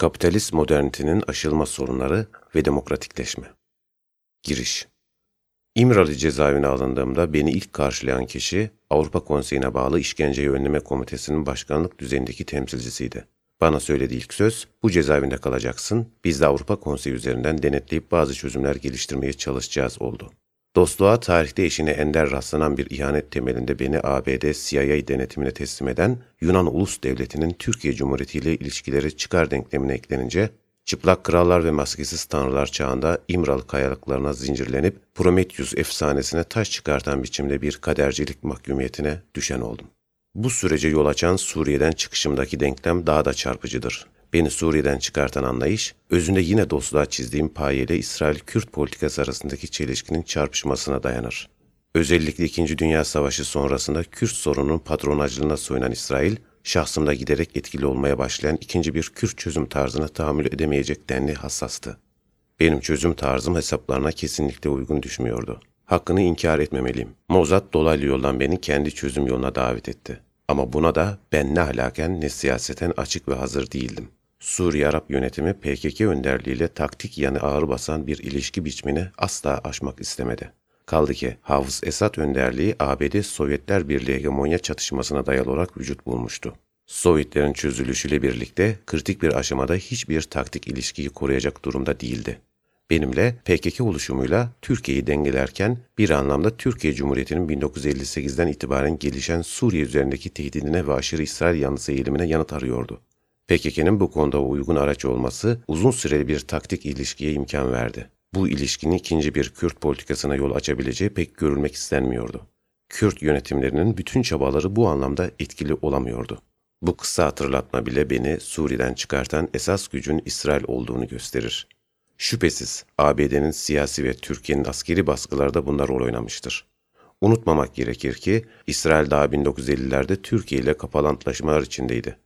Kapitalist modernitenin aşılma sorunları ve demokratikleşme. Giriş İmralı cezaevine alındığımda beni ilk karşılayan kişi Avrupa Konseyi'ne bağlı İşkenceyi Önleme Komitesi'nin başkanlık düzeyindeki temsilcisiydi. Bana söylediği ilk söz, bu cezaevinde kalacaksın, biz de Avrupa Konseyi üzerinden denetleyip bazı çözümler geliştirmeye çalışacağız oldu. Dostluğa tarihte eşine ender rastlanan bir ihanet temelinde beni ABD CIA denetimine teslim eden Yunan Ulus Devleti'nin Türkiye Cumhuriyeti ile ilişkileri çıkar denklemine eklenince, çıplak krallar ve maskesiz tanrılar çağında İmralı kayalıklarına zincirlenip Prometheus efsanesine taş çıkartan biçimde bir kadercilik mahkumiyetine düşen oldum. Bu sürece yol açan Suriye'den çıkışımdaki denklem daha da çarpıcıdır. Beni Suriye'den çıkartan anlayış, özünde yine dostluğa çizdiğim payeyle İsrail-Kürt politikası arasındaki çelişkinin çarpışmasına dayanır. Özellikle İkinci Dünya Savaşı sonrasında Kürt sorunun patronajlığına soyunan İsrail, şahsımda giderek etkili olmaya başlayan ikinci bir Kürt çözüm tarzına tahammül edemeyecek denli hassastı. Benim çözüm tarzım hesaplarına kesinlikle uygun düşmüyordu. Hakkını inkar etmemeliyim. Mozart dolaylı yoldan beni kendi çözüm yoluna davet etti. Ama buna da ben ne halaken ne siyaseten açık ve hazır değildim. Suriye Arap yönetimi PKK önderliğiyle taktik yanı ağır basan bir ilişki biçimini asla aşmak istemedi. Kaldı ki Hafız Esad önderliği ABD Sovyetler Birliği hegemonya çatışmasına dayalı olarak vücut bulmuştu. Sovyetlerin çözülüşüyle birlikte kritik bir aşamada hiçbir taktik ilişkiyi koruyacak durumda değildi. Benimle PKK oluşumuyla Türkiye'yi dengelerken bir anlamda Türkiye Cumhuriyeti'nin 1958'den itibaren gelişen Suriye üzerindeki tehdidine ve aşırı İsrail yanlısı eğilimine yanıt arıyordu. PKK'nın bu konuda uygun araç olması uzun süreli bir taktik ilişkiye imkan verdi. Bu ilişkinin ikinci bir Kürt politikasına yol açabileceği pek görülmek istenmiyordu. Kürt yönetimlerinin bütün çabaları bu anlamda etkili olamıyordu. Bu kısa hatırlatma bile beni Suriye'den çıkartan esas gücün İsrail olduğunu gösterir. Şüphesiz ABD'nin siyasi ve Türkiye'nin askeri baskılarda bunlar rol oynamıştır. Unutmamak gerekir ki İsrail daha 1950'lerde Türkiye ile kapalı antlaşmalar içindeydi.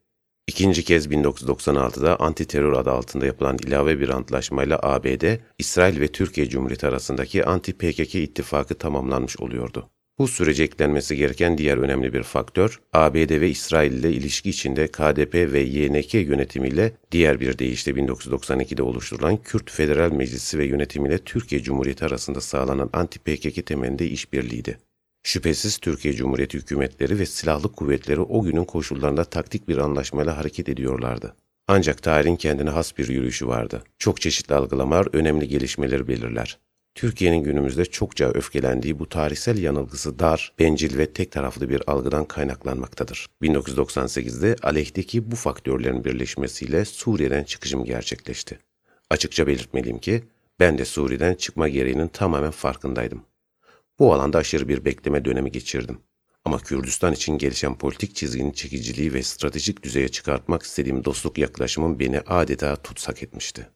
İkinci kez 1996'da anti terör adı altında yapılan ilave bir antlaşmayla ABD, İsrail ve Türkiye Cumhuriyeti arasındaki anti-PKK ittifakı tamamlanmış oluyordu. Bu sürece eklenmesi gereken diğer önemli bir faktör, ABD ve İsrail ile ilişki içinde KDP ve YNK yönetimiyle diğer bir deyişle 1992'de oluşturulan Kürt Federal Meclisi ve yönetimiyle Türkiye Cumhuriyeti arasında sağlanan anti-PKK temelinde işbirliğiydi. Şüphesiz Türkiye Cumhuriyeti hükümetleri ve silahlı kuvvetleri o günün koşullarında taktik bir anlaşmayla hareket ediyorlardı. Ancak tarihin kendine has bir yürüyüşü vardı. Çok çeşitli algılamalar önemli gelişmeleri belirler. Türkiye'nin günümüzde çokça öfkelendiği bu tarihsel yanılgısı dar, bencil ve tek taraflı bir algıdan kaynaklanmaktadır. 1998'de aleyhteki bu faktörlerin birleşmesiyle Suriye'den çıkışım gerçekleşti. Açıkça belirtmeliyim ki ben de Suriye'den çıkma gereğinin tamamen farkındaydım. Bu alanda aşırı bir bekleme dönemi geçirdim. Ama Kürdistan için gelişen politik çizginin çekiciliği ve stratejik düzeye çıkartmak istediğim dostluk yaklaşımım beni adeta tutsak etmişti.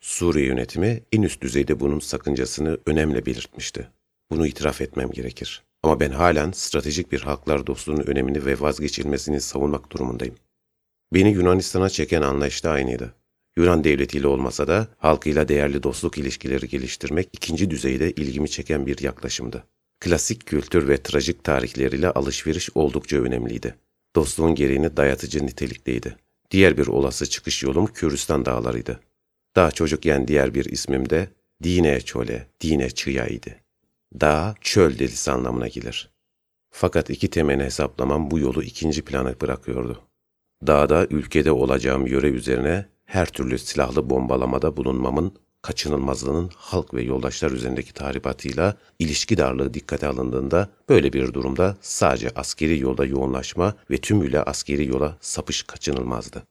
Suriye yönetimi en üst düzeyde bunun sakıncasını önemli belirtmişti. Bunu itiraf etmem gerekir. Ama ben halen stratejik bir halklar dostluğunun önemini ve vazgeçilmesini savunmak durumundayım. Beni Yunanistan'a çeken anlayış da aynıydı. Yunan devletiyle olmasa da halkıyla değerli dostluk ilişkileri geliştirmek ikinci düzeyde ilgimi çeken bir yaklaşımdı. Klasik kültür ve trajik tarihleriyle alışveriş oldukça önemliydi. Dostluğun gereğini dayatıcı nitelikteydi. Diğer bir olası çıkış yolum Kürdistan dağlarıydı. Daha çocukken diğer bir ismim de Dine Çole, Dine Çıya idi. Dağ, çöl delisi anlamına gelir. Fakat iki temel hesaplamam bu yolu ikinci plana bırakıyordu. Dağda ülkede olacağım yöre üzerine her türlü silahlı bombalamada bulunmamın kaçınılmazlığının halk ve yoldaşlar üzerindeki tahribatıyla ilişki darlığı dikkate alındığında böyle bir durumda sadece askeri yolda yoğunlaşma ve tümüyle askeri yola sapış kaçınılmazdı.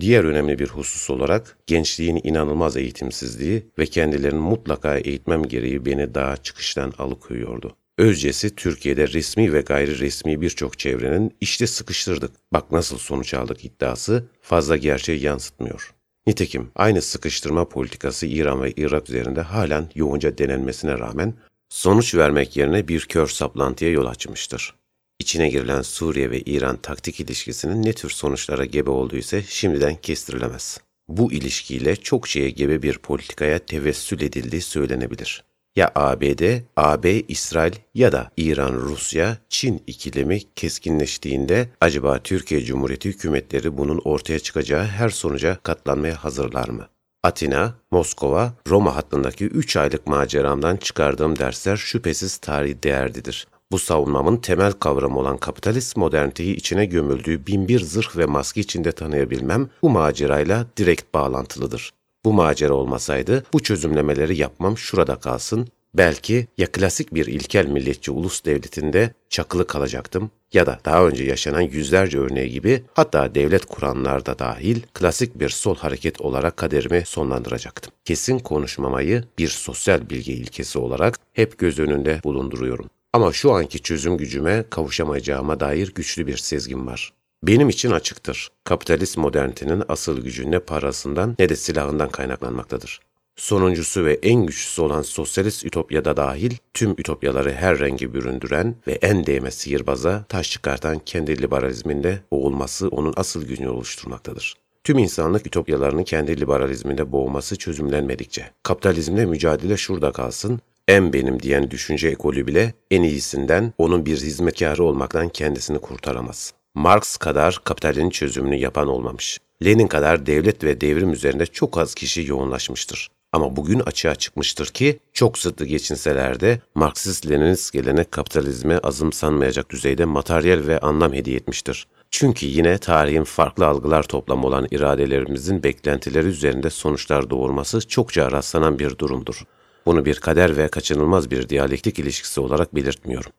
Diğer önemli bir husus olarak gençliğin inanılmaz eğitimsizliği ve kendilerini mutlaka eğitmem gereği beni daha çıkıştan alıkoyuyordu. Özcesi Türkiye'de resmi ve gayri resmi birçok çevrenin işte sıkıştırdık, bak nasıl sonuç aldık iddiası fazla gerçeği yansıtmıyor. Nitekim aynı sıkıştırma politikası İran ve Irak üzerinde halen yoğunca denenmesine rağmen sonuç vermek yerine bir kör saplantıya yol açmıştır. İçine girilen Suriye ve İran taktik ilişkisinin ne tür sonuçlara gebe olduğu ise şimdiden kestirilemez. Bu ilişkiyle çok şeye gebe bir politikaya tevessül edildiği söylenebilir. Ya ABD, AB, İsrail ya da İran, Rusya, Çin ikilemi keskinleştiğinde acaba Türkiye Cumhuriyeti hükümetleri bunun ortaya çıkacağı her sonuca katlanmaya hazırlar mı? Atina, Moskova, Roma hattındaki 3 aylık maceramdan çıkardığım dersler şüphesiz tarihi değerlidir. Bu savunmamın temel kavramı olan kapitalist moderniteyi içine gömüldüğü binbir zırh ve maske içinde tanıyabilmem bu macerayla direkt bağlantılıdır. Bu macera olmasaydı bu çözümlemeleri yapmam şurada kalsın, belki ya klasik bir ilkel milliyetçi ulus devletinde çakılı kalacaktım ya da daha önce yaşanan yüzlerce örneği gibi hatta devlet kuranlar da dahil klasik bir sol hareket olarak kaderimi sonlandıracaktım. Kesin konuşmamayı bir sosyal bilgi ilkesi olarak hep göz önünde bulunduruyorum. Ama şu anki çözüm gücüme kavuşamayacağıma dair güçlü bir sezgim var. Benim için açıktır. Kapitalist modernitenin asıl gücü ne parasından ne de silahından kaynaklanmaktadır. Sonuncusu ve en güçlüsü olan sosyalist ütopyada dahil tüm ütopyaları her rengi büründüren ve en değme sihirbaza taş çıkartan kendi liberalizminde boğulması onun asıl gücünü oluşturmaktadır. Tüm insanlık ütopyalarını kendi liberalizminde boğması çözümlenmedikçe, kapitalizmle mücadele şurada kalsın, en benim diyen düşünce ekolü bile en iyisinden onun bir hizmetkarı olmaktan kendisini kurtaramaz. Marx kadar kapitalin çözümünü yapan olmamış. Lenin kadar devlet ve devrim üzerinde çok az kişi yoğunlaşmıştır. Ama bugün açığa çıkmıştır ki çok zıttı geçinseler de Marksist-Leninist gelenek kapitalizme azımsanmayacak düzeyde materyal ve anlam hediye etmiştir. Çünkü yine tarihin farklı algılar toplamı olan iradelerimizin beklentileri üzerinde sonuçlar doğurması çokça rastlanan bir durumdur. Bunu bir kader ve kaçınılmaz bir diyalektik ilişkisi olarak belirtmiyorum.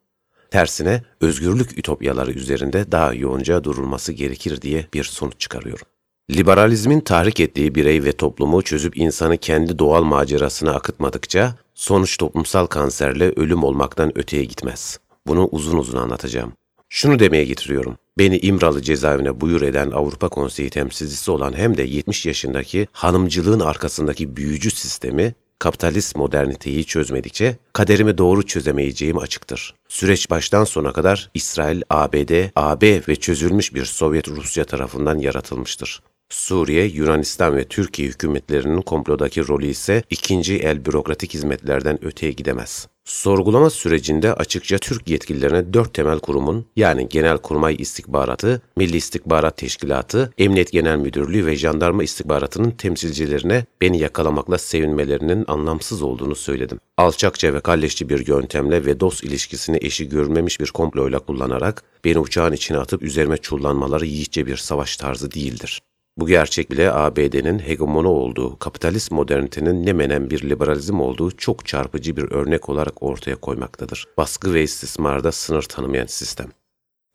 Tersine özgürlük ütopyaları üzerinde daha yoğunca durulması gerekir diye bir sonuç çıkarıyorum. Liberalizmin tahrik ettiği birey ve toplumu çözüp insanı kendi doğal macerasına akıtmadıkça sonuç toplumsal kanserle ölüm olmaktan öteye gitmez. Bunu uzun uzun anlatacağım. Şunu demeye getiriyorum. Beni İmralı cezaevine buyur eden Avrupa Konseyi temsilcisi olan hem de 70 yaşındaki hanımcılığın arkasındaki büyücü sistemi kapitalist moderniteyi çözmedikçe kaderimi doğru çözemeyeceğim açıktır. Süreç baştan sona kadar İsrail, ABD, AB ve çözülmüş bir Sovyet Rusya tarafından yaratılmıştır. Suriye, Yunanistan ve Türkiye hükümetlerinin komplodaki rolü ise ikinci el bürokratik hizmetlerden öteye gidemez. Sorgulama sürecinde açıkça Türk yetkililerine dört temel kurumun yani Genelkurmay İstihbaratı, Milli İstihbarat Teşkilatı, Emniyet Genel Müdürlüğü ve Jandarma İstihbaratı'nın temsilcilerine beni yakalamakla sevinmelerinin anlamsız olduğunu söyledim. Alçakça ve kalleşçi bir yöntemle ve dost ilişkisini eşi görmemiş bir komployla kullanarak beni uçağın içine atıp üzerime çullanmaları yiğitçe bir savaş tarzı değildir. Bu gerçek bile ABD'nin hegemonu olduğu, kapitalist modernitenin ne menen bir liberalizm olduğu çok çarpıcı bir örnek olarak ortaya koymaktadır. Baskı ve istismarda sınır tanımayan sistem.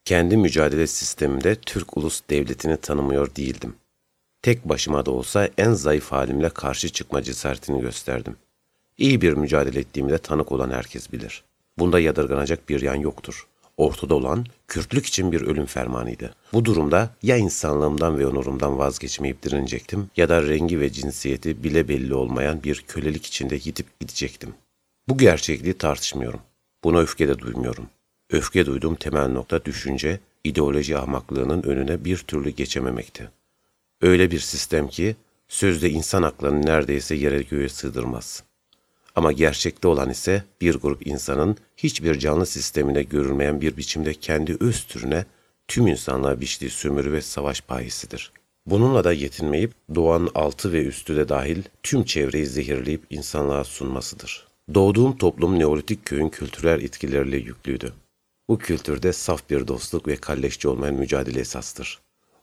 Kendi mücadele sistemimde Türk ulus devletini tanımıyor değildim. Tek başıma da olsa en zayıf halimle karşı çıkma cesaretini gösterdim. İyi bir mücadele ettiğimde tanık olan herkes bilir. Bunda yadırganacak bir yan yoktur ortada olan Kürtlük için bir ölüm fermanıydı. Bu durumda ya insanlığımdan ve onurumdan vazgeçmeyip direnecektim ya da rengi ve cinsiyeti bile belli olmayan bir kölelik içinde gidip gidecektim. Bu gerçekliği tartışmıyorum. Buna öfke de duymuyorum. Öfke duyduğum temel nokta düşünce, ideoloji ahmaklığının önüne bir türlü geçememekti. Öyle bir sistem ki sözde insan haklarını neredeyse yere göğe sığdırmaz.'' Ama gerçekte olan ise bir grup insanın hiçbir canlı sistemine görülmeyen bir biçimde kendi öz türüne tüm insanlığa biçtiği sömürü ve savaş payesidir. Bununla da yetinmeyip doğanın altı ve üstü de dahil tüm çevreyi zehirleyip insanlığa sunmasıdır. Doğduğum toplum Neolitik köyün kültürel etkileriyle yüklüydü. Bu kültürde saf bir dostluk ve kalleşçi olmayan mücadele esastır.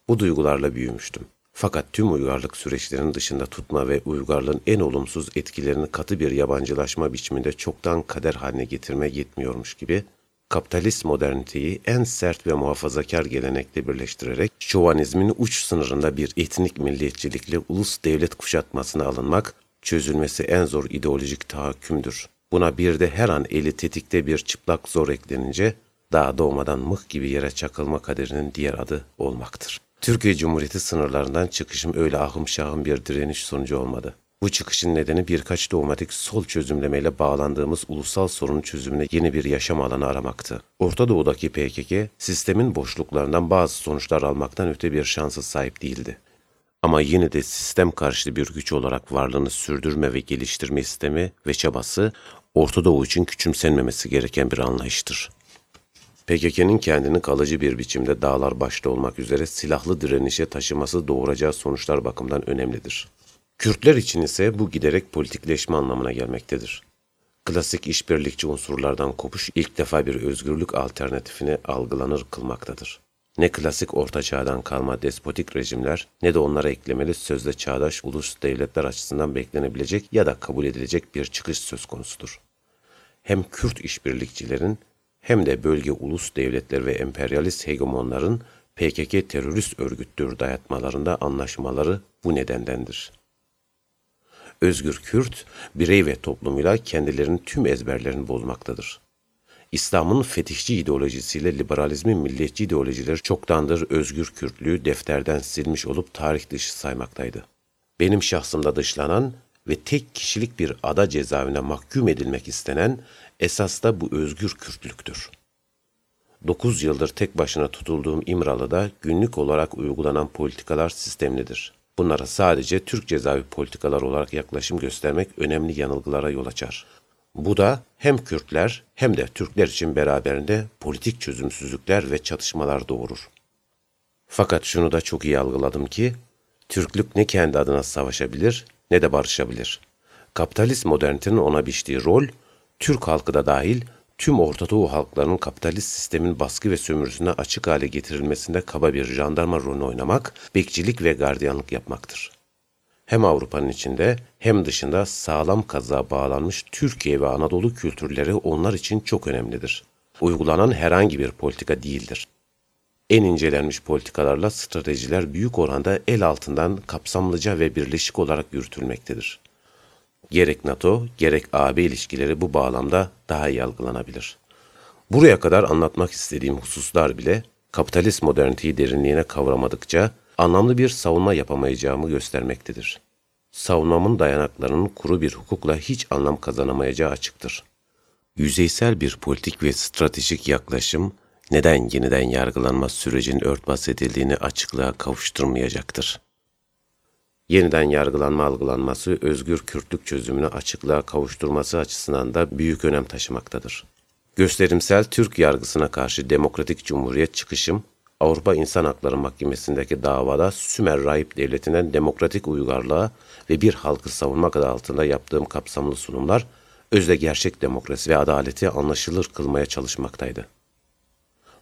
Bu duygularla büyümüştüm. Fakat tüm uygarlık süreçlerinin dışında tutma ve uygarlığın en olumsuz etkilerini katı bir yabancılaşma biçiminde çoktan kader haline getirme yetmiyormuş gibi, kapitalist moderniteyi en sert ve muhafazakar gelenekle birleştirerek şovanizmin uç sınırında bir etnik milliyetçilikle ulus devlet kuşatmasına alınmak, çözülmesi en zor ideolojik tahakkümdür. Buna bir de her an eli tetikte bir çıplak zor eklenince, daha doğmadan mıh gibi yere çakılma kaderinin diğer adı olmaktır. Türkiye Cumhuriyeti sınırlarından çıkışım öyle ahım şahım bir direniş sonucu olmadı. Bu çıkışın nedeni birkaç dogmatik sol çözümlemeyle bağlandığımız ulusal sorun çözümüne yeni bir yaşam alanı aramaktı. Orta Doğu'daki PKK, sistemin boşluklarından bazı sonuçlar almaktan öte bir şansa sahip değildi. Ama yine de sistem karşıtı bir güç olarak varlığını sürdürme ve geliştirme istemi ve çabası Orta Doğu için küçümsenmemesi gereken bir anlayıştır. PKK'nın kendini kalıcı bir biçimde dağlar başta olmak üzere silahlı direnişe taşıması doğuracağı sonuçlar bakımından önemlidir. Kürtler için ise bu giderek politikleşme anlamına gelmektedir. Klasik işbirlikçi unsurlardan kopuş ilk defa bir özgürlük alternatifini algılanır kılmaktadır. Ne klasik orta çağdan kalma despotik rejimler ne de onlara eklemeli sözde çağdaş ulus devletler açısından beklenebilecek ya da kabul edilecek bir çıkış söz konusudur. Hem Kürt işbirlikçilerin hem de bölge ulus devletler ve emperyalist hegemonların PKK terörist örgüttür dayatmalarında anlaşmaları bu nedendendir. Özgür Kürt, birey ve toplumuyla kendilerinin tüm ezberlerini bozmaktadır. İslam'ın fetihçi ideolojisiyle liberalizmin milliyetçi ideolojileri çoktandır özgür Kürtlüğü defterden silmiş olup tarih dışı saymaktaydı. Benim şahsımda dışlanan ve tek kişilik bir ada cezaevine mahkum edilmek istenen esas da bu özgür Kürtlüktür. 9 yıldır tek başına tutulduğum İmralı'da günlük olarak uygulanan politikalar sistemlidir. Bunlara sadece Türk cezaevi politikalar olarak yaklaşım göstermek önemli yanılgılara yol açar. Bu da hem Kürtler hem de Türkler için beraberinde politik çözümsüzlükler ve çatışmalar doğurur. Fakat şunu da çok iyi algıladım ki, Türklük ne kendi adına savaşabilir ne de barışabilir. Kapitalist modernitenin ona biçtiği rol, Türk halkı da dahil tüm Orta Doğu halklarının kapitalist sistemin baskı ve sömürüsüne açık hale getirilmesinde kaba bir jandarma rolünü oynamak, bekçilik ve gardiyanlık yapmaktır. Hem Avrupa'nın içinde hem dışında sağlam kazığa bağlanmış Türkiye ve Anadolu kültürleri onlar için çok önemlidir. Uygulanan herhangi bir politika değildir. En incelenmiş politikalarla stratejiler büyük oranda el altından kapsamlıca ve birleşik olarak yürütülmektedir. Gerek NATO, gerek AB ilişkileri bu bağlamda daha iyi algılanabilir. Buraya kadar anlatmak istediğim hususlar bile kapitalist moderniteyi derinliğine kavramadıkça anlamlı bir savunma yapamayacağımı göstermektedir. Savunmamın dayanaklarının kuru bir hukukla hiç anlam kazanamayacağı açıktır. Yüzeysel bir politik ve stratejik yaklaşım, neden yeniden yargılanma sürecinin örtbas edildiğini açıklığa kavuşturmayacaktır yeniden yargılanma algılanması özgür Kürtlük çözümünü açıklığa kavuşturması açısından da büyük önem taşımaktadır. Gösterimsel Türk yargısına karşı Demokratik Cumhuriyet çıkışım, Avrupa İnsan Hakları Mahkemesi'ndeki davada Sümer Rahip Devleti'nden demokratik uygarlığa ve bir halkı savunmak adı altında yaptığım kapsamlı sunumlar, özde gerçek demokrasi ve adaleti anlaşılır kılmaya çalışmaktaydı.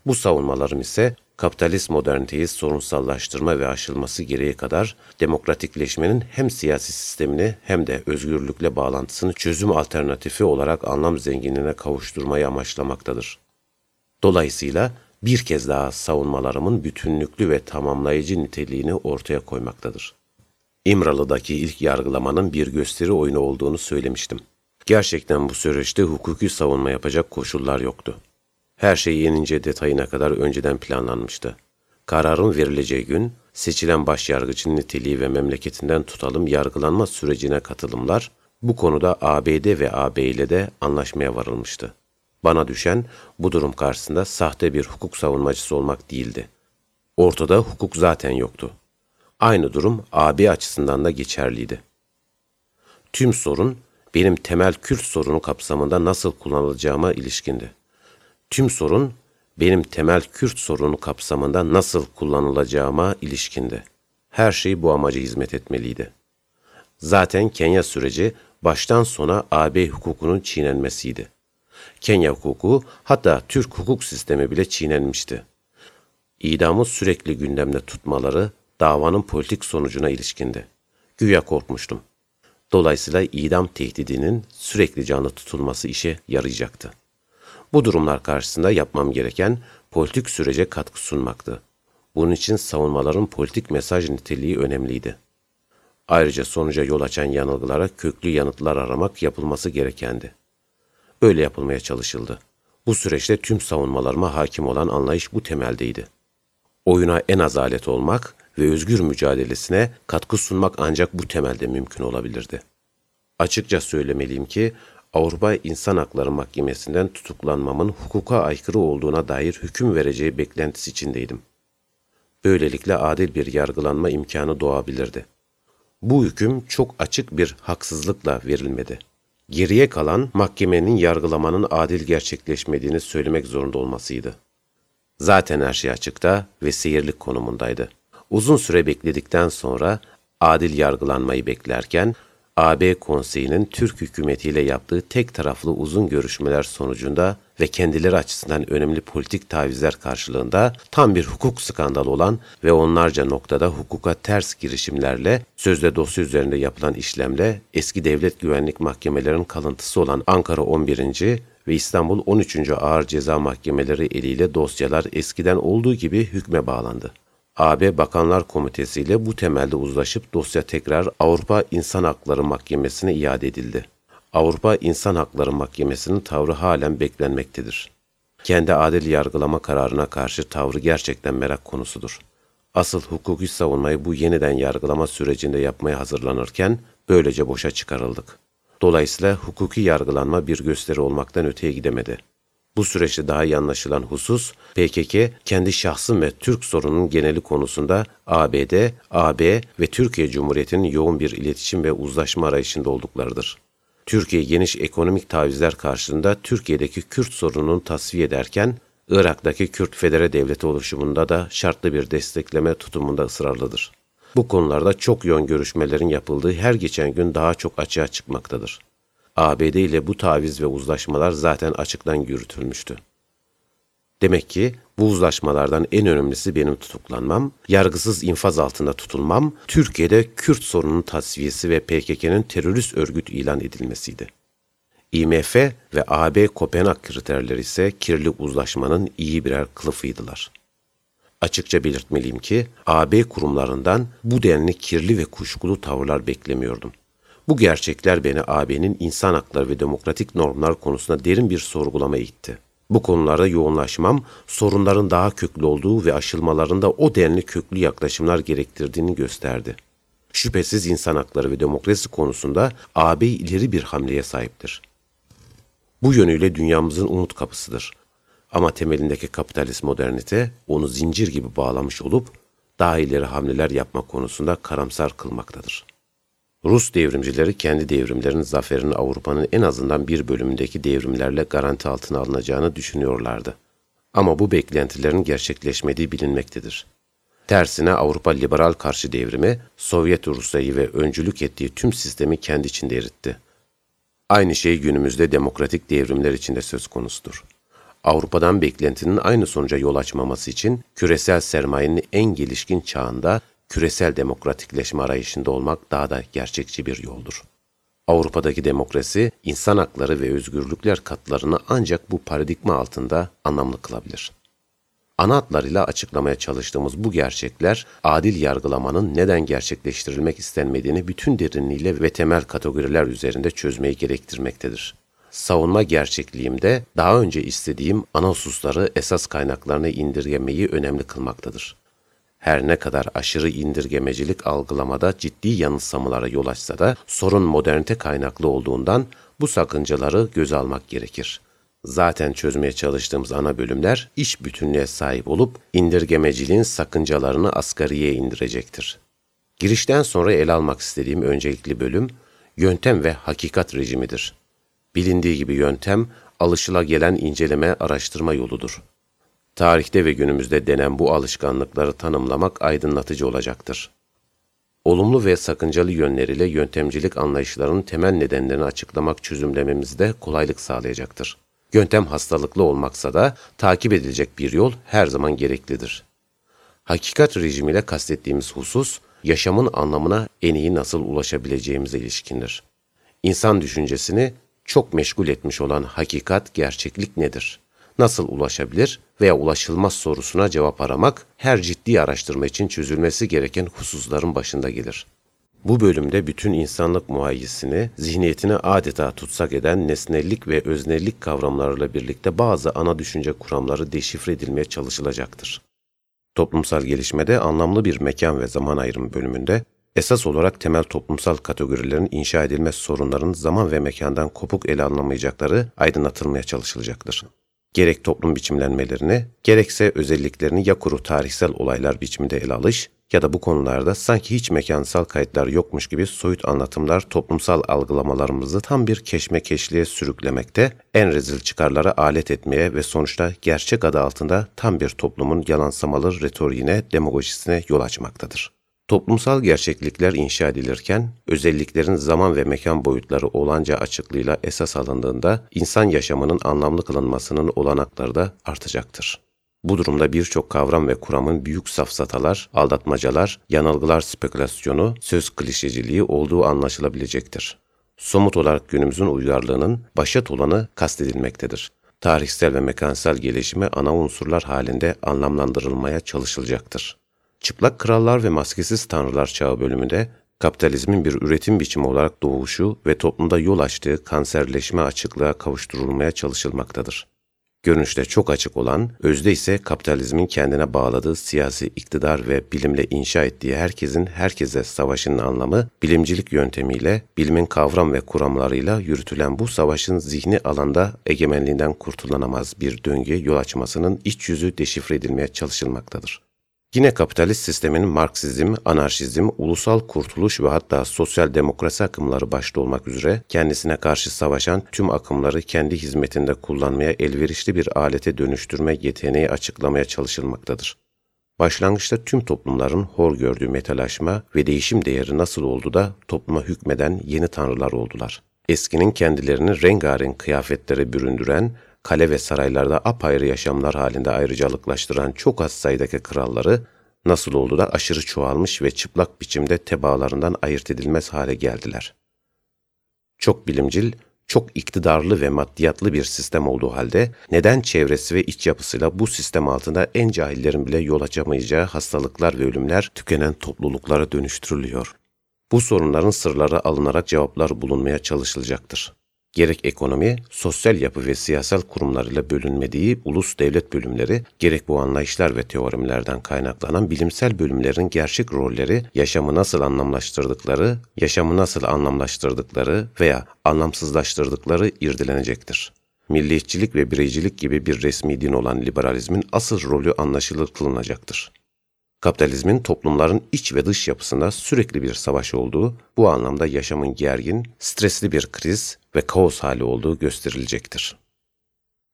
Bu savunmalarım ise kapitalist moderniteyi sorunsallaştırma ve aşılması gereği kadar demokratikleşmenin hem siyasi sistemini hem de özgürlükle bağlantısını çözüm alternatifi olarak anlam zenginliğine kavuşturmayı amaçlamaktadır. Dolayısıyla bir kez daha savunmalarımın bütünlüklü ve tamamlayıcı niteliğini ortaya koymaktadır. İmralı'daki ilk yargılamanın bir gösteri oyunu olduğunu söylemiştim. Gerçekten bu süreçte hukuki savunma yapacak koşullar yoktu. Her şey en ince detayına kadar önceden planlanmıştı. Kararın verileceği gün, seçilen başyargıcın niteliği ve memleketinden tutalım yargılanma sürecine katılımlar, bu konuda ABD ve AB ile de anlaşmaya varılmıştı. Bana düşen bu durum karşısında sahte bir hukuk savunmacısı olmak değildi. Ortada hukuk zaten yoktu. Aynı durum AB açısından da geçerliydi. Tüm sorun benim temel Kürt sorunu kapsamında nasıl kullanılacağıma ilişkindi. Tüm sorun benim temel Kürt sorunu kapsamında nasıl kullanılacağıma ilişkindi. Her şey bu amaca hizmet etmeliydi. Zaten Kenya süreci baştan sona AB hukukunun çiğnenmesiydi. Kenya hukuku hatta Türk hukuk sistemi bile çiğnenmişti. İdamı sürekli gündemde tutmaları davanın politik sonucuna ilişkindi. Güya korkmuştum. Dolayısıyla idam tehdidinin sürekli canlı tutulması işe yarayacaktı. Bu durumlar karşısında yapmam gereken politik sürece katkı sunmaktı. Bunun için savunmaların politik mesaj niteliği önemliydi. Ayrıca sonuca yol açan yanılgılara köklü yanıtlar aramak yapılması gerekendi. Öyle yapılmaya çalışıldı. Bu süreçte tüm savunmalarıma hakim olan anlayış bu temeldeydi. Oyuna en az alet olmak ve özgür mücadelesine katkı sunmak ancak bu temelde mümkün olabilirdi. Açıkça söylemeliyim ki Avrupa İnsan Hakları Mahkemesi'nden tutuklanmamın hukuka aykırı olduğuna dair hüküm vereceği beklentisi içindeydim. Böylelikle adil bir yargılanma imkanı doğabilirdi. Bu hüküm çok açık bir haksızlıkla verilmedi. Geriye kalan mahkemenin yargılamanın adil gerçekleşmediğini söylemek zorunda olmasıydı. Zaten her şey açıkta ve seyirlik konumundaydı. Uzun süre bekledikten sonra adil yargılanmayı beklerken AB konseyinin Türk hükümetiyle yaptığı tek taraflı uzun görüşmeler sonucunda ve kendileri açısından önemli politik tavizler karşılığında tam bir hukuk skandalı olan ve onlarca noktada hukuka ters girişimlerle sözde dosya üzerinde yapılan işlemle eski devlet güvenlik mahkemelerinin kalıntısı olan Ankara 11. ve İstanbul 13. Ağır Ceza Mahkemeleri eliyle dosyalar eskiden olduğu gibi hükme bağlandı. AB Bakanlar Komitesi ile bu temelde uzlaşıp dosya tekrar Avrupa İnsan Hakları Mahkemesi'ne iade edildi. Avrupa İnsan Hakları Mahkemesi'nin tavrı halen beklenmektedir. Kendi adil yargılama kararına karşı tavrı gerçekten merak konusudur. Asıl hukuki savunmayı bu yeniden yargılama sürecinde yapmaya hazırlanırken böylece boşa çıkarıldık. Dolayısıyla hukuki yargılanma bir gösteri olmaktan öteye gidemedi. Bu süreçte daha iyi anlaşılan husus, PKK kendi şahsım ve Türk sorununun geneli konusunda ABD, AB ve Türkiye Cumhuriyeti'nin yoğun bir iletişim ve uzlaşma arayışında olduklarıdır. Türkiye geniş ekonomik tavizler karşılığında Türkiye'deki Kürt sorununu tasfiye ederken, Irak'taki Kürt Federe Devleti oluşumunda da şartlı bir destekleme tutumunda ısrarlıdır. Bu konularda çok yön görüşmelerin yapıldığı her geçen gün daha çok açığa çıkmaktadır. ABD ile bu taviz ve uzlaşmalar zaten açıktan yürütülmüştü. Demek ki bu uzlaşmalardan en önemlisi benim tutuklanmam, yargısız infaz altında tutulmam, Türkiye'de Kürt sorununun tasfiyesi ve PKK'nın terörist örgüt ilan edilmesiydi. IMF ve AB Kopenhag kriterleri ise kirli uzlaşmanın iyi birer kılıfıydılar. Açıkça belirtmeliyim ki AB kurumlarından bu denli kirli ve kuşkulu tavırlar beklemiyordum. Bu gerçekler beni AB'nin insan hakları ve demokratik normlar konusunda derin bir sorgulamaya itti. Bu konularda yoğunlaşmam, sorunların daha köklü olduğu ve aşılmalarında o denli köklü yaklaşımlar gerektirdiğini gösterdi. Şüphesiz insan hakları ve demokrasi konusunda AB ileri bir hamleye sahiptir. Bu yönüyle dünyamızın umut kapısıdır. Ama temelindeki kapitalist modernite onu zincir gibi bağlamış olup daha ileri hamleler yapma konusunda karamsar kılmaktadır. Rus devrimcileri kendi devrimlerinin zaferini Avrupa'nın en azından bir bölümündeki devrimlerle garanti altına alınacağını düşünüyorlardı. Ama bu beklentilerin gerçekleşmediği bilinmektedir. Tersine Avrupa liberal karşı devrimi, Sovyet Rusya'yı ve öncülük ettiği tüm sistemi kendi içinde eritti. Aynı şey günümüzde demokratik devrimler içinde söz konusudur. Avrupa'dan beklentinin aynı sonuca yol açmaması için küresel sermayenin en gelişkin çağında küresel demokratikleşme arayışında olmak daha da gerçekçi bir yoldur. Avrupa'daki demokrasi, insan hakları ve özgürlükler katlarını ancak bu paradigma altında anlamlı kılabilir. Ana hatlarıyla açıklamaya çalıştığımız bu gerçekler, adil yargılamanın neden gerçekleştirilmek istenmediğini bütün derinliğiyle ve temel kategoriler üzerinde çözmeyi gerektirmektedir. Savunma gerçekliğimde daha önce istediğim ana hususları esas kaynaklarına indirgemeyi önemli kılmaktadır her ne kadar aşırı indirgemecilik algılamada ciddi yanılsamalara yol açsa da sorun modernite kaynaklı olduğundan bu sakıncaları göze almak gerekir. Zaten çözmeye çalıştığımız ana bölümler iş bütünlüğe sahip olup indirgemeciliğin sakıncalarını asgariye indirecektir. Girişten sonra ele almak istediğim öncelikli bölüm yöntem ve hakikat rejimidir. Bilindiği gibi yöntem alışılagelen inceleme araştırma yoludur. Tarihte ve günümüzde denen bu alışkanlıkları tanımlamak aydınlatıcı olacaktır. Olumlu ve sakıncalı yönleriyle yöntemcilik anlayışlarının temel nedenlerini açıklamak çözümlememizde kolaylık sağlayacaktır. Yöntem hastalıklı olmaksa da takip edilecek bir yol her zaman gereklidir. Hakikat rejimiyle kastettiğimiz husus, yaşamın anlamına en iyi nasıl ulaşabileceğimize ilişkindir. İnsan düşüncesini çok meşgul etmiş olan hakikat, gerçeklik nedir? Nasıl ulaşabilir veya ulaşılmaz sorusuna cevap aramak her ciddi araştırma için çözülmesi gereken hususların başında gelir. Bu bölümde bütün insanlık muhayyisini, zihniyetini adeta tutsak eden nesnellik ve öznellik kavramlarıyla birlikte bazı ana düşünce kuramları deşifre edilmeye çalışılacaktır. Toplumsal gelişmede anlamlı bir mekan ve zaman ayrımı bölümünde esas olarak temel toplumsal kategorilerin inşa edilmez sorunların zaman ve mekandan kopuk ele alınamayacakları aydınlatılmaya çalışılacaktır gerek toplum biçimlenmelerini, gerekse özelliklerini ya kuru tarihsel olaylar biçiminde ele alış, ya da bu konularda sanki hiç mekansal kayıtlar yokmuş gibi soyut anlatımlar toplumsal algılamalarımızı tam bir keşmekeşliğe sürüklemekte, en rezil çıkarlara alet etmeye ve sonuçta gerçek adı altında tam bir toplumun yalansamalı retoriğine, demagojisine yol açmaktadır. Toplumsal gerçeklikler inşa edilirken, özelliklerin zaman ve mekan boyutları olanca açıklığıyla esas alındığında insan yaşamının anlamlı kılınmasının olanakları da artacaktır. Bu durumda birçok kavram ve kuramın büyük safsatalar, aldatmacalar, yanılgılar spekülasyonu, söz klişeciliği olduğu anlaşılabilecektir. Somut olarak günümüzün uygarlığının başat olanı kastedilmektedir. Tarihsel ve mekansal gelişime ana unsurlar halinde anlamlandırılmaya çalışılacaktır. Çıplak Krallar ve Maskesiz Tanrılar Çağı bölümünde kapitalizmin bir üretim biçimi olarak doğuşu ve toplumda yol açtığı kanserleşme açıklığa kavuşturulmaya çalışılmaktadır. Görünüşte çok açık olan, özde ise kapitalizmin kendine bağladığı siyasi iktidar ve bilimle inşa ettiği herkesin herkese savaşının anlamı, bilimcilik yöntemiyle, bilimin kavram ve kuramlarıyla yürütülen bu savaşın zihni alanda egemenliğinden kurtulanamaz bir döngü yol açmasının iç yüzü deşifre edilmeye çalışılmaktadır. Yine kapitalist sistemin Marksizm, anarşizm, ulusal kurtuluş ve hatta sosyal demokrasi akımları başta olmak üzere kendisine karşı savaşan tüm akımları kendi hizmetinde kullanmaya elverişli bir alete dönüştürme yeteneği açıklamaya çalışılmaktadır. Başlangıçta tüm toplumların hor gördüğü metalaşma ve değişim değeri nasıl oldu da topluma hükmeden yeni tanrılar oldular. Eskinin kendilerini rengarenk kıyafetlere büründüren, kale ve saraylarda apayrı yaşamlar halinde ayrıcalıklaştıran çok az sayıdaki kralları nasıl oldu da aşırı çoğalmış ve çıplak biçimde tebaalarından ayırt edilmez hale geldiler. Çok bilimcil, çok iktidarlı ve maddiyatlı bir sistem olduğu halde neden çevresi ve iç yapısıyla bu sistem altında en cahillerin bile yol açamayacağı hastalıklar ve ölümler tükenen topluluklara dönüştürülüyor? Bu sorunların sırları alınarak cevaplar bulunmaya çalışılacaktır gerek ekonomi, sosyal yapı ve siyasal kurumlarıyla bölünmediği ulus devlet bölümleri, gerek bu anlayışlar ve teoremlerden kaynaklanan bilimsel bölümlerin gerçek rolleri, yaşamı nasıl anlamlaştırdıkları, yaşamı nasıl anlamlaştırdıkları veya anlamsızlaştırdıkları irdelenecektir. Milliyetçilik ve bireycilik gibi bir resmi din olan liberalizmin asıl rolü anlaşılır kılınacaktır. Kapitalizmin toplumların iç ve dış yapısında sürekli bir savaş olduğu, bu anlamda yaşamın gergin, stresli bir kriz ve kaos hali olduğu gösterilecektir.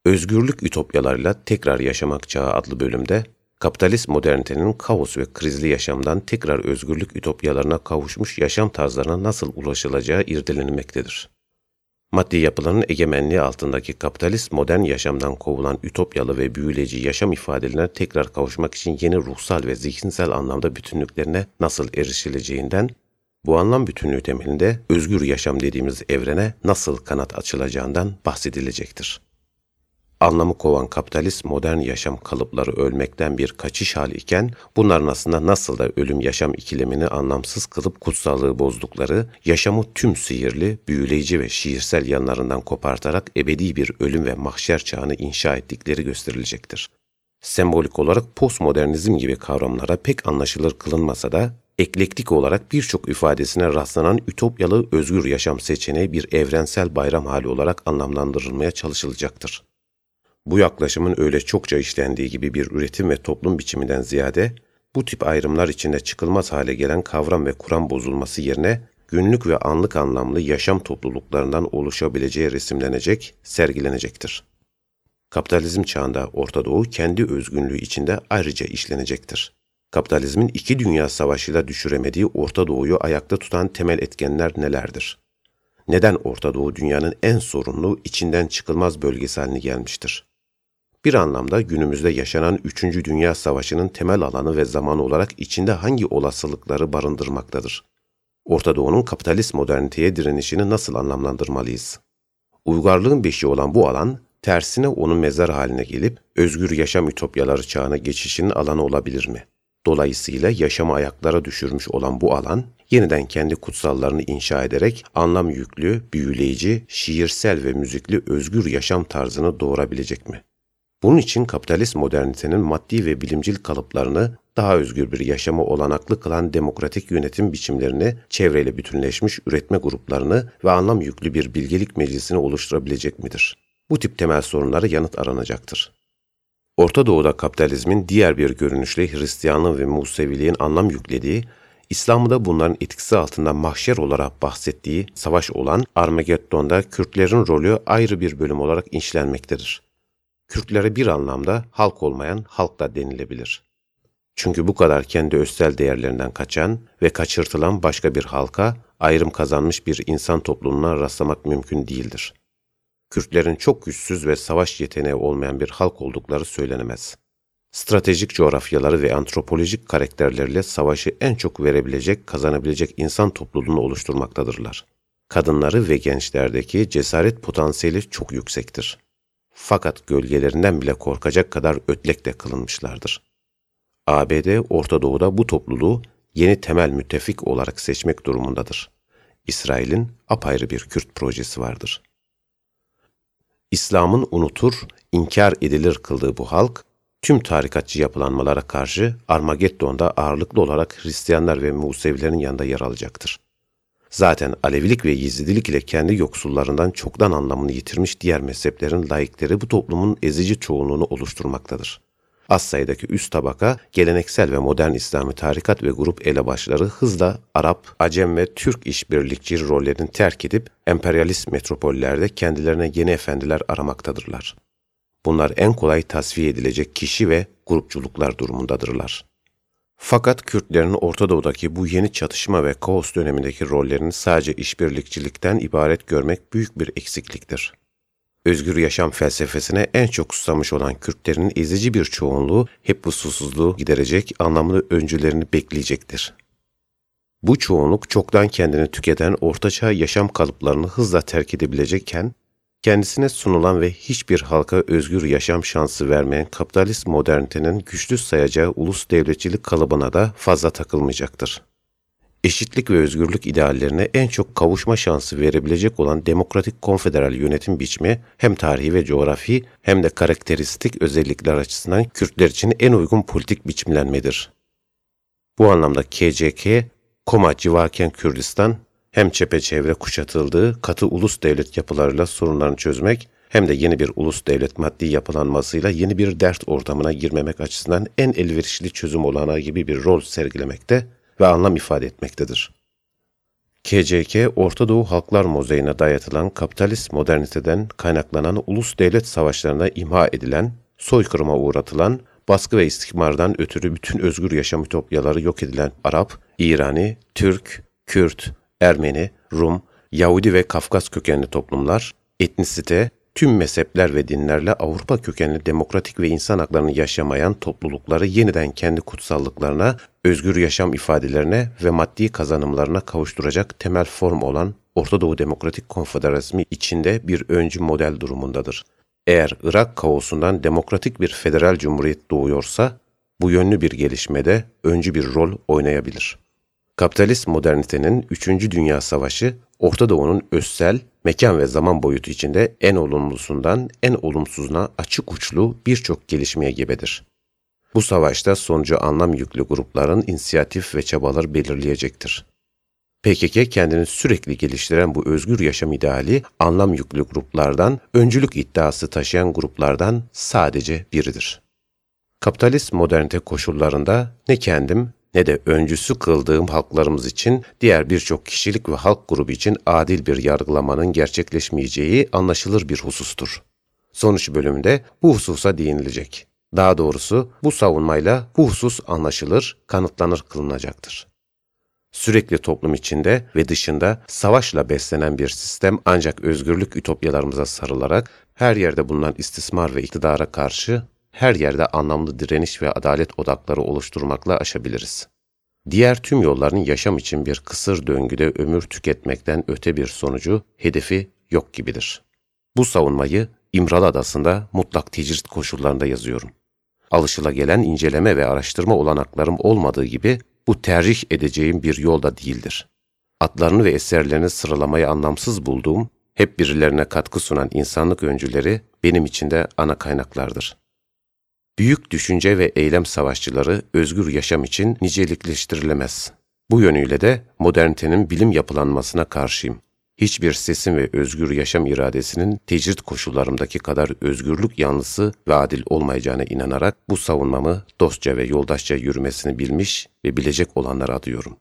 Özgürlük ütopyalarıyla tekrar yaşamak çağı adlı bölümde, kapitalist modernitenin kaos ve krizli yaşamdan tekrar özgürlük ütopyalarına kavuşmuş yaşam tarzlarına nasıl ulaşılacağı irdelenmektedir maddi yapıların egemenliği altındaki kapitalist modern yaşamdan kovulan ütopyalı ve büyüleyici yaşam ifadelerine tekrar kavuşmak için yeni ruhsal ve zihinsel anlamda bütünlüklerine nasıl erişileceğinden, bu anlam bütünlüğü temelinde özgür yaşam dediğimiz evrene nasıl kanat açılacağından bahsedilecektir anlamı kovan kapitalist modern yaşam kalıpları ölmekten bir kaçış hali iken bunların aslında nasıl da ölüm yaşam ikilemini anlamsız kılıp kutsallığı bozdukları, yaşamı tüm sihirli, büyüleyici ve şiirsel yanlarından kopartarak ebedi bir ölüm ve mahşer çağını inşa ettikleri gösterilecektir. Sembolik olarak postmodernizm gibi kavramlara pek anlaşılır kılınmasa da eklektik olarak birçok ifadesine rastlanan ütopyalı özgür yaşam seçeneği bir evrensel bayram hali olarak anlamlandırılmaya çalışılacaktır. Bu yaklaşımın öyle çokça işlendiği gibi bir üretim ve toplum biçiminden ziyade, bu tip ayrımlar içinde çıkılmaz hale gelen kavram ve kuram bozulması yerine günlük ve anlık anlamlı yaşam topluluklarından oluşabileceği resimlenecek, sergilenecektir. Kapitalizm çağında Orta Doğu kendi özgünlüğü içinde ayrıca işlenecektir. Kapitalizmin iki dünya savaşıyla düşüremediği Orta Doğu'yu ayakta tutan temel etkenler nelerdir? Neden Orta Doğu dünyanın en sorunlu, içinden çıkılmaz bölgesi haline gelmiştir? Bir anlamda günümüzde yaşanan 3. Dünya Savaşı'nın temel alanı ve zamanı olarak içinde hangi olasılıkları barındırmaktadır? Orta Doğu'nun kapitalist moderniteye direnişini nasıl anlamlandırmalıyız? Uygarlığın beşiği olan bu alan, tersine onun mezar haline gelip özgür yaşam ütopyaları çağına geçişinin alanı olabilir mi? Dolayısıyla yaşamı ayaklara düşürmüş olan bu alan, yeniden kendi kutsallarını inşa ederek anlam yüklü, büyüleyici, şiirsel ve müzikli özgür yaşam tarzını doğurabilecek mi? Bunun için kapitalist modernitenin maddi ve bilimcil kalıplarını daha özgür bir yaşamı olanaklı kılan demokratik yönetim biçimlerini, çevreyle bütünleşmiş üretme gruplarını ve anlam yüklü bir bilgelik meclisini oluşturabilecek midir? Bu tip temel sorunlara yanıt aranacaktır. Orta Doğu'da kapitalizmin diğer bir görünüşle Hristiyanlığın ve Museviliğin anlam yüklediği, İslam'ı da bunların etkisi altında mahşer olarak bahsettiği savaş olan Armageddon'da Kürtlerin rolü ayrı bir bölüm olarak inşlenmektedir. Kürtlere bir anlamda halk olmayan halk da denilebilir. Çünkü bu kadar kendi özel değerlerinden kaçan ve kaçırtılan başka bir halka, ayrım kazanmış bir insan toplumuna rastlamak mümkün değildir. Kürtlerin çok güçsüz ve savaş yeteneği olmayan bir halk oldukları söylenemez. Stratejik coğrafyaları ve antropolojik karakterleriyle savaşı en çok verebilecek, kazanabilecek insan topluluğunu oluşturmaktadırlar. Kadınları ve gençlerdeki cesaret potansiyeli çok yüksektir. Fakat gölgelerinden bile korkacak kadar ötlek de kılınmışlardır. ABD, Orta Doğu'da bu topluluğu yeni temel müttefik olarak seçmek durumundadır. İsrail'in apayrı bir Kürt projesi vardır. İslam'ın unutur, inkar edilir kıldığı bu halk, tüm tarikatçı yapılanmalara karşı Armageddon'da ağırlıklı olarak Hristiyanlar ve Musevilerin yanında yer alacaktır. Zaten Alevilik ve Yezidilik ile kendi yoksullarından çoktan anlamını yitirmiş diğer mezheplerin layıkları bu toplumun ezici çoğunluğunu oluşturmaktadır. Az sayıdaki üst tabaka, geleneksel ve modern İslami tarikat ve grup elebaşları hızla Arap, Acem ve Türk işbirlikçi rollerini terk edip emperyalist metropollerde kendilerine yeni efendiler aramaktadırlar. Bunlar en kolay tasfiye edilecek kişi ve grupçuluklar durumundadırlar. Fakat Kürtlerin Orta Doğu'daki bu yeni çatışma ve kaos dönemindeki rollerini sadece işbirlikçilikten ibaret görmek büyük bir eksikliktir. Özgür yaşam felsefesine en çok susamış olan Kürtlerin ezici bir çoğunluğu hep bu susuzluğu giderecek anlamlı öncülerini bekleyecektir. Bu çoğunluk çoktan kendini tüketen ortaçağ yaşam kalıplarını hızla terk edebilecekken, kendisine sunulan ve hiçbir halka özgür yaşam şansı vermeyen kapitalist modernitenin güçlü sayacağı ulus devletçilik kalıbına da fazla takılmayacaktır. Eşitlik ve özgürlük ideallerine en çok kavuşma şansı verebilecek olan demokratik konfederal yönetim biçimi hem tarihi ve coğrafi hem de karakteristik özellikler açısından Kürtler için en uygun politik biçimlenmedir. Bu anlamda KCK, Koma civarken Kürdistan hem çepeçevre kuşatıldığı katı ulus devlet yapılarıyla sorunlarını çözmek hem de yeni bir ulus devlet maddi yapılanmasıyla yeni bir dert ortamına girmemek açısından en elverişli çözüm olanağı gibi bir rol sergilemekte ve anlam ifade etmektedir. KCK, Orta Doğu Halklar Mozaiğine dayatılan kapitalist moderniteden kaynaklanan ulus devlet savaşlarına imha edilen, soykırıma uğratılan, baskı ve istikmardan ötürü bütün özgür yaşam ütopyaları yok edilen Arap, İrani, Türk, Kürt, Ermeni, Rum, Yahudi ve Kafkas kökenli toplumlar, etnisite, tüm mezhepler ve dinlerle Avrupa kökenli demokratik ve insan haklarını yaşamayan toplulukları yeniden kendi kutsallıklarına, özgür yaşam ifadelerine ve maddi kazanımlarına kavuşturacak temel form olan Orta Doğu Demokratik Konfederasyonu içinde bir öncü model durumundadır. Eğer Irak kaosundan demokratik bir federal cumhuriyet doğuyorsa, bu yönlü bir gelişmede öncü bir rol oynayabilir. Kapitalist modernitenin 3. Dünya Savaşı, Orta Doğu'nun özsel, mekan ve zaman boyutu içinde en olumlusundan en olumsuzuna açık uçlu birçok gelişmeye gebedir. Bu savaşta sonucu anlam yüklü grupların inisiyatif ve çabaları belirleyecektir. PKK kendini sürekli geliştiren bu özgür yaşam ideali anlam yüklü gruplardan, öncülük iddiası taşıyan gruplardan sadece biridir. Kapitalist modernite koşullarında ne kendim ne de öncüsü kıldığım halklarımız için diğer birçok kişilik ve halk grubu için adil bir yargılamanın gerçekleşmeyeceği anlaşılır bir husustur. Sonuç bölümünde bu hususa değinilecek. Daha doğrusu bu savunmayla bu husus anlaşılır, kanıtlanır kılınacaktır. Sürekli toplum içinde ve dışında savaşla beslenen bir sistem ancak özgürlük ütopyalarımıza sarılarak her yerde bulunan istismar ve iktidara karşı her yerde anlamlı direniş ve adalet odakları oluşturmakla aşabiliriz. Diğer tüm yolların yaşam için bir kısır döngüde ömür tüketmekten öte bir sonucu, hedefi yok gibidir. Bu savunmayı İmralı Adası'nda mutlak tecrit koşullarında yazıyorum. Alışılagelen inceleme ve araştırma olanaklarım olmadığı gibi bu tercih edeceğim bir yolda değildir. Atlarını ve eserlerini sıralamayı anlamsız bulduğum, hep birilerine katkı sunan insanlık öncüleri benim için de ana kaynaklardır. Büyük düşünce ve eylem savaşçıları özgür yaşam için nicelikleştirilemez. Bu yönüyle de modernitenin bilim yapılanmasına karşıyım. hiçbir sesin ve özgür yaşam iradesinin tecrit koşullarımdaki kadar özgürlük yanlısı ve adil olmayacağına inanarak bu savunmamı dostça ve yoldaşça yürümesini bilmiş ve bilecek olanlara adıyorum.